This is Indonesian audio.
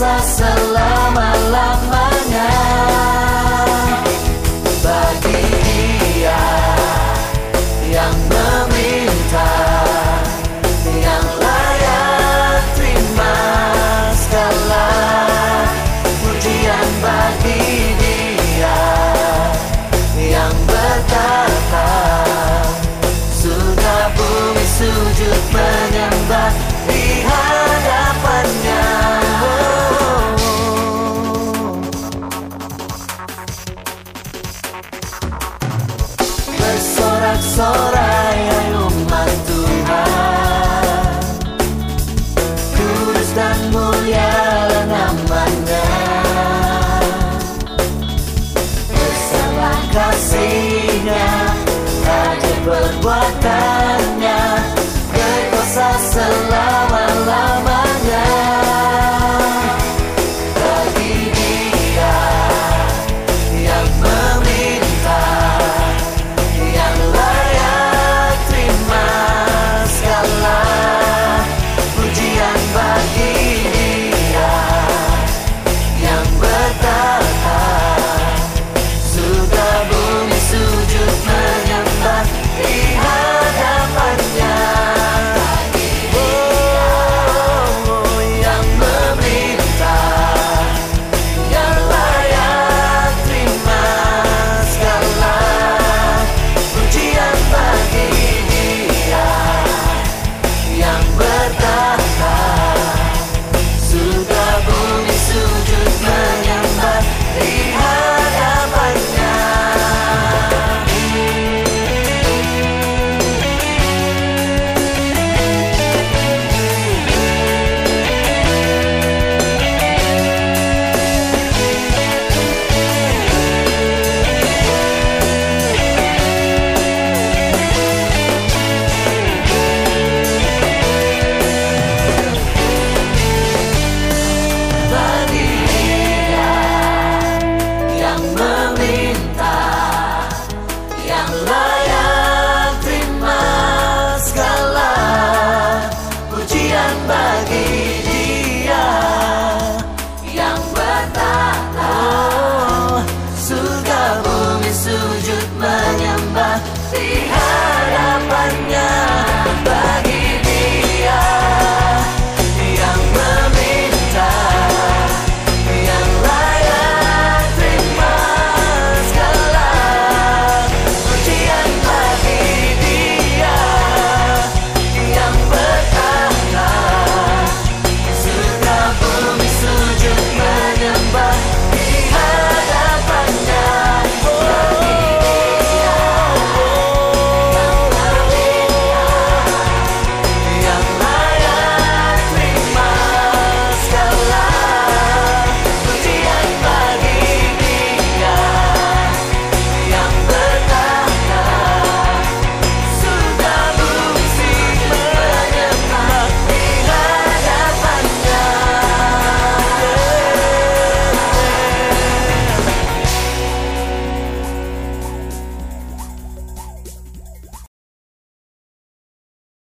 Selama-lamanya. Bagi dia yang meminta Yang layak terima segala Pujian bagi dia Yang berkata Surga bumi sujud 서라.